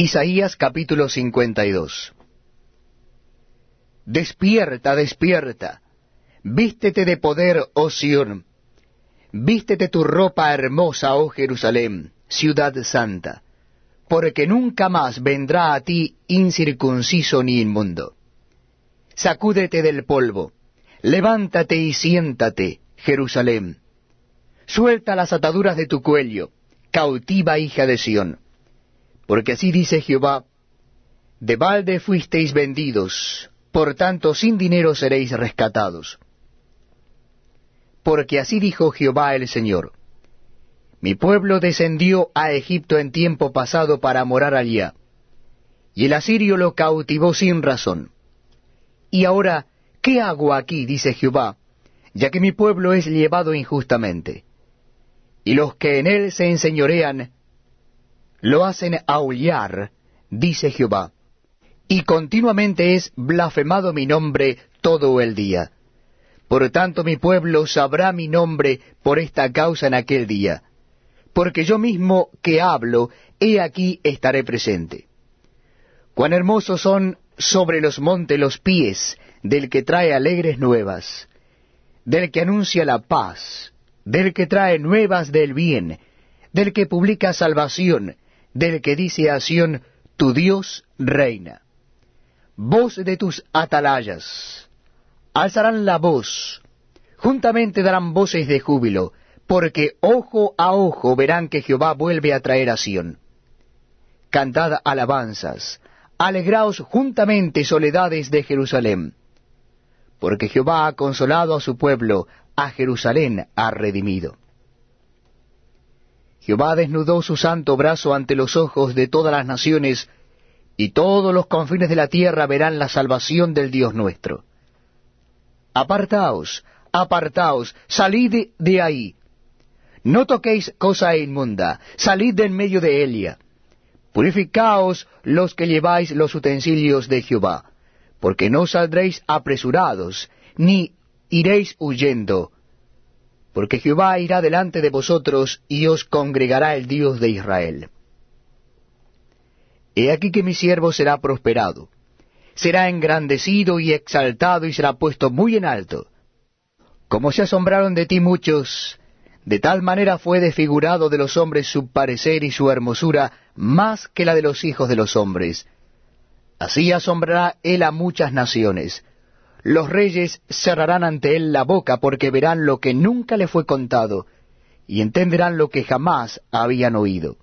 Isaías capítulo 52 Despierta, despierta, vístete de poder, oh Sión, vístete tu ropa hermosa, oh Jerusalén, ciudad santa, porque nunca más vendrá a ti incircunciso ni inmundo. Sacúdete del polvo, levántate y siéntate, Jerusalén. Suelta las ataduras de tu cuello, cautiva hija de Sión porque así dice Jehová, de balde fuisteis vendidos, por tanto sin dinero seréis rescatados. Porque así dijo Jehová el Señor, mi pueblo descendió a Egipto en tiempo pasado para morar allá, y el asirio lo cautivó sin razón. Y ahora, ¿qué hago aquí? dice Jehová, ya que mi pueblo es llevado injustamente. Y los que en él se enseñorean, lo hacen aullar, dice Jehová, y continuamente es blasfemado mi nombre todo el día. Por tanto mi pueblo sabrá mi nombre por esta causa en aquel día, porque yo mismo que hablo, he aquí estaré presente. Cuán hermosos son sobre los montes los pies del que trae alegres nuevas, del que anuncia la paz, del que trae nuevas del bien, del que publica salvación, del que dice a Sión, tu Dios reina. Voz de tus atalayas, alzarán la voz, juntamente darán voces de júbilo, porque ojo a ojo verán que Jehová vuelve a traer a Sión. Cantad alabanzas, alegraos juntamente soledades de Jerusalén, porque Jehová ha consolado a su pueblo, a Jerusalén ha redimido. Jehová desnudó su santo brazo ante los ojos de todas las naciones, y todos los confines de la tierra verán la salvación del Dios nuestro. Apartaos, apartaos, salid de ahí. No toquéis cosa inmunda, salid de en medio de Elia. Purificaos los que lleváis los utensilios de Jehová, porque no saldréis apresurados, ni iréis huyendo, porque Jehová irá delante de vosotros y os congregará el Dios de Israel. He aquí que mi siervo será prosperado, será engrandecido y exaltado y será puesto muy en alto. Como se asombraron de ti muchos, de tal manera fue desfigurado de los hombres su parecer y su hermosura más que la de los hijos de los hombres. Así asombrará él a muchas naciones, los reyes cerrarán ante él la boca porque verán lo que nunca le fue contado, y entenderán lo que jamás habían oído.